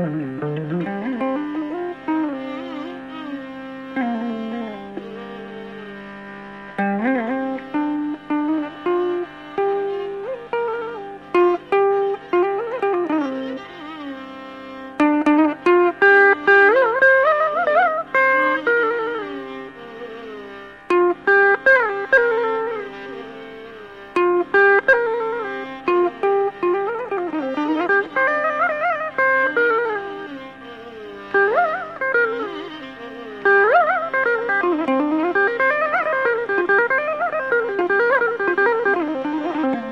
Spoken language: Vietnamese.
Mm-hmm.